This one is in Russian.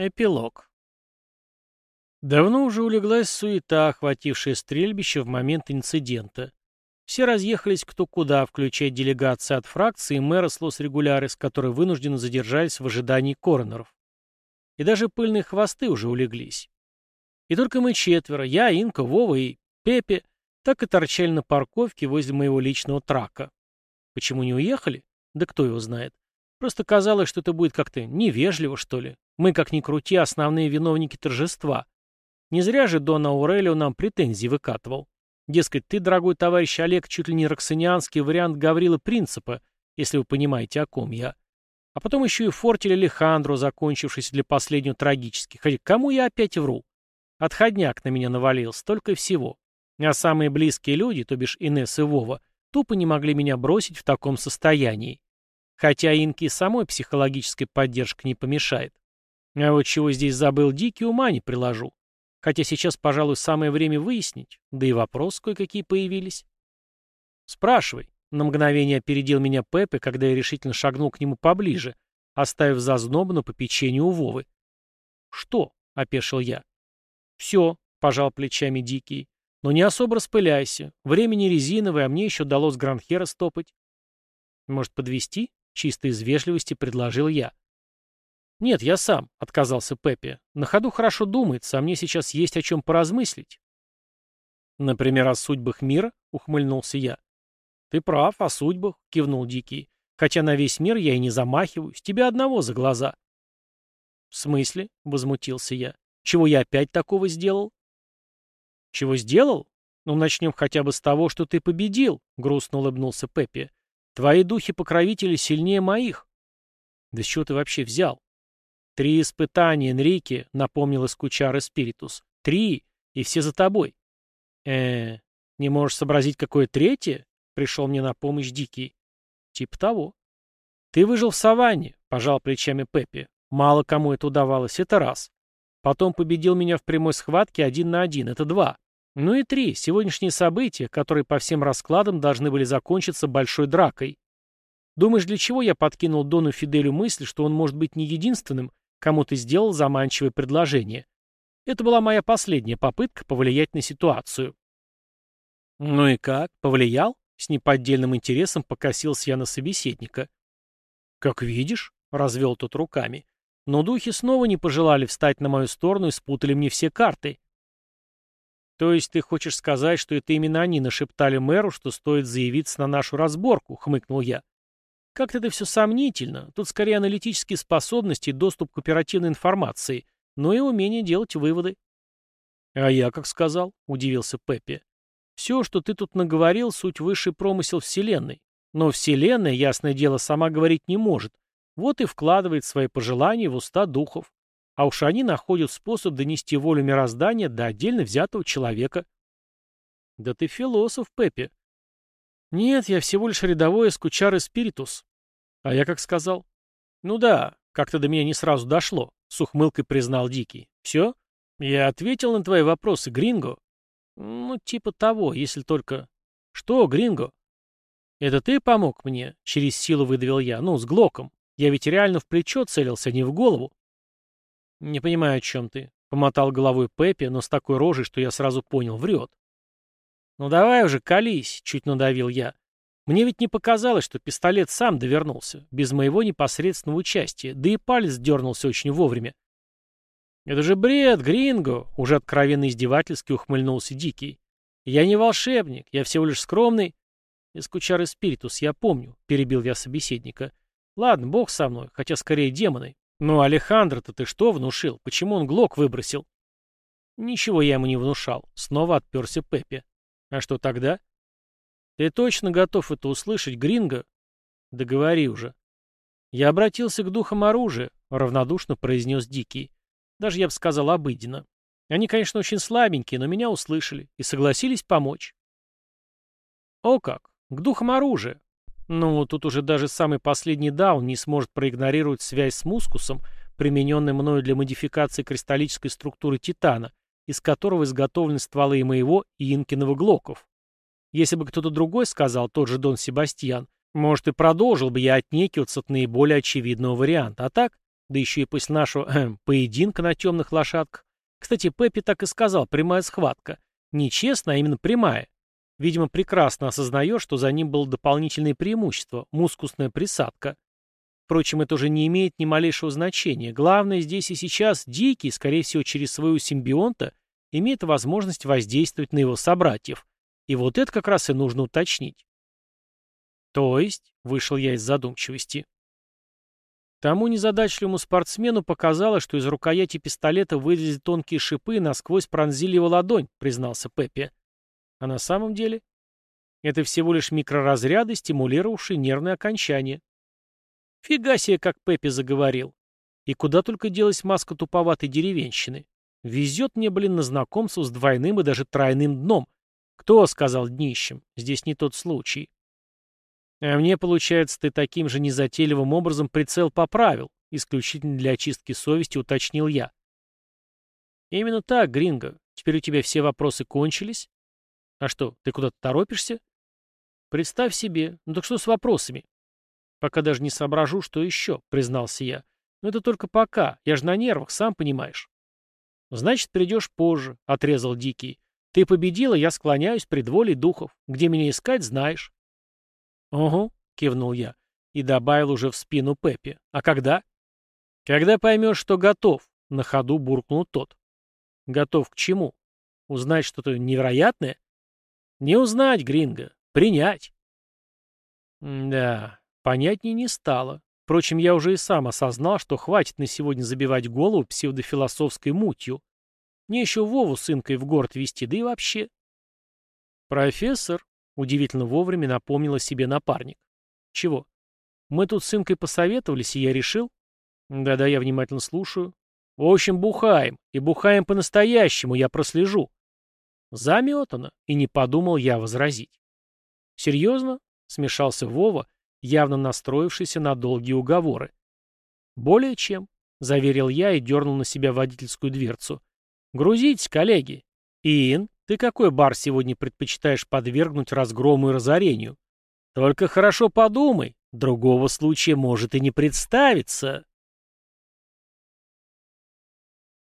Эпилог. Давно уже улеглась суета, охватившая стрельбище в момент инцидента. Все разъехались кто куда, включая делегации от фракции и мэра Слос Регулярис, которые вынужденно задержались в ожидании коронеров. И даже пыльные хвосты уже улеглись. И только мы четверо, я, Инка, Вова и Пепе, так и торчали на парковке возле моего личного трака. Почему не уехали? Да кто его знает. Просто казалось, что это будет как-то невежливо, что ли. Мы, как ни крути, основные виновники торжества. Не зря же Дон Аурелио нам претензии выкатывал. Дескать, ты, дорогой товарищ Олег, чуть ли не роксанианский вариант Гаврила Принципа, если вы понимаете, о ком я. А потом еще и фортель Алехандро, закончившийся для последнего трагически. Хотя кому я опять вру? Отходняк на меня навалился, только и всего. А самые близкие люди, то бишь Инесс и Вова, тупо не могли меня бросить в таком состоянии. Хотя Инке самой психологической поддержка не помешает. А вот чего здесь забыл Дикий, ума не приложу. Хотя сейчас, пожалуй, самое время выяснить, да и вопросы кое-какие появились. «Спрашивай», — на мгновение опередил меня Пепе, когда я решительно шагнул к нему поближе, оставив зазнобну по печенью у Вовы. «Что?» — опешил я. «Все», — пожал плечами Дикий. «Но не особо распыляйся. Времени резиновое, а мне еще далось Гранхера стопать». «Может, подвести? чисто из вежливости предложил я. «Нет, я сам», — отказался Пеппи. «На ходу хорошо думается, а мне сейчас есть о чем поразмыслить». «Например, о судьбах мира?» — ухмыльнулся я. «Ты прав, о судьбах», — кивнул Дикий. «Хотя на весь мир я и не замахиваюсь. Тебя одного за глаза». «В смысле?» — возмутился я. «Чего я опять такого сделал?» «Чего сделал? Ну, начнем хотя бы с того, что ты победил», — грустно улыбнулся Пеппи. Твои духи-покровители сильнее моих. Да с чего ты вообще взял? Три испытания, Энрике, напомнил Искучар Спиритус. Три, и все за тобой. э не можешь сообразить, какое третье? Пришел мне на помощь Дикий. Типа того. Ты выжил в саванне, пожал плечами Пеппи. Мало кому это удавалось, это раз. Потом победил меня в прямой схватке один на один, это два. Ну и три. Сегодняшние события, которые по всем раскладам должны были закончиться большой дракой. Думаешь, для чего я подкинул Дону Фиделю мысль, что он может быть не единственным, кому ты сделал заманчивое предложение? Это была моя последняя попытка повлиять на ситуацию. Ну и как? Повлиял? С неподдельным интересом покосился я на собеседника. Как видишь, развел тот руками. Но духи снова не пожелали встать на мою сторону и спутали мне все карты. «То есть ты хочешь сказать, что это именно они нашептали мэру, что стоит заявиться на нашу разборку?» — хмыкнул я. «Как-то это все сомнительно. Тут скорее аналитические способности и доступ к оперативной информации, но и умение делать выводы». «А я как сказал?» — удивился Пеппи. «Все, что ты тут наговорил, суть высший промысел Вселенной. Но Вселенная, ясное дело, сама говорить не может. Вот и вкладывает свои пожелания в уста духов. А уж они находят способ донести волю мироздания до отдельно взятого человека. Да ты философ, Пеппи. Нет, я всего лишь рядовой эскучар и спиритус. А я как сказал? Ну да, как-то до меня не сразу дошло, с ухмылкой признал Дикий. Все? Я ответил на твои вопросы, Гринго. Ну, типа того, если только... Что, Гринго? Это ты помог мне? Через силу выдавил я. Ну, с Глоком. Я ведь реально в плечо целился, а не в голову. «Не понимаю, о чем ты», — помотал головой Пеппи, но с такой рожей, что я сразу понял, врет. «Ну давай уже, колись», — чуть надавил я. «Мне ведь не показалось, что пистолет сам довернулся, без моего непосредственного участия, да и палец дернулся очень вовремя». «Это же бред, Гринго!» — уже откровенно издевательски ухмыльнулся Дикий. «Я не волшебник, я всего лишь скромный...» «Эскучар и спиритус, я помню», — перебил я собеседника. «Ладно, бог со мной, хотя скорее демоны. «Ну, Алехандро-то ты что внушил? Почему он глок выбросил?» «Ничего я ему не внушал», — снова отперся Пеппи. «А что тогда?» «Ты точно готов это услышать, Гринго?» «Договори уже». «Я обратился к духам оружия», — равнодушно произнес Дикий. Даже я бы сказал обыденно. Они, конечно, очень слабенькие, но меня услышали и согласились помочь. «О как! К духам оружия!» Ну, тут уже даже самый последний даун не сможет проигнорировать связь с мускусом, примененной мною для модификации кристаллической структуры Титана, из которого изготовлены стволы и моего, и Инкиного глоков. Если бы кто-то другой сказал, тот же Дон Себастьян, может, и продолжил бы я отнекиваться от наиболее очевидного варианта. А так, да еще и после нашего э, поединка на темных лошадках. Кстати, Пеппи так и сказал, прямая схватка. Не честная, а именно прямая. Видимо, прекрасно осознает, что за ним было дополнительное преимущество – мускусная присадка. Впрочем, это уже не имеет ни малейшего значения. Главное здесь и сейчас Дикий, скорее всего, через своего симбионта, имеет возможность воздействовать на его собратьев. И вот это как раз и нужно уточнить. То есть, вышел я из задумчивости. Тому незадачливому спортсмену показалось, что из рукояти пистолета вылезли тонкие шипы и насквозь пронзили его ладонь, признался Пеппи. А на самом деле? Это всего лишь микроразряды, стимулировавшие нервные окончания. Фига себе, как Пеппи заговорил. И куда только делась маска туповатой деревенщины. Везет мне, блин, на знакомство с двойным и даже тройным дном. Кто сказал днищем? Здесь не тот случай. А мне, получается, ты таким же незатейливым образом прицел поправил, исключительно для очистки совести уточнил я. Именно так, Гринго. Теперь у тебя все вопросы кончились? А что, ты куда-то торопишься? Представь себе. Ну так что с вопросами? Пока даже не соображу, что еще, признался я. Но это только пока. Я же на нервах, сам понимаешь. Значит, придешь позже, отрезал Дикий. Ты победила, я склоняюсь пред волей духов. Где меня искать, знаешь. «Угу», — кивнул я и добавил уже в спину Пеппи. «А когда?» «Когда поймешь, что готов», — на ходу буркнул тот. «Готов к чему? Узнать что-то невероятное?» «Не узнать, Гринго. Принять». «Да, понятнее не стало. Впрочем, я уже и сам осознал, что хватит на сегодня забивать голову псевдофилософской мутью. Мне еще Вову с инкой в город вести, да и вообще». «Профессор», Удивительно вовремя напомнила себе напарник. Чего? Мы тут с Инкой посоветовались, и я решил... Да-да, я внимательно слушаю. В общем, бухаем. И бухаем по-настоящему, я прослежу. Заметано. И не подумал я возразить. Серьезно? Смешался Вова, явно настроившийся на долгие уговоры. Более чем, заверил я и дернул на себя водительскую дверцу. Грузитесь, коллеги. Ин, ты какой бар сегодня предпочитаешь подвергнуть разгрому и разорению? Только хорошо подумай, другого случая может и не представиться.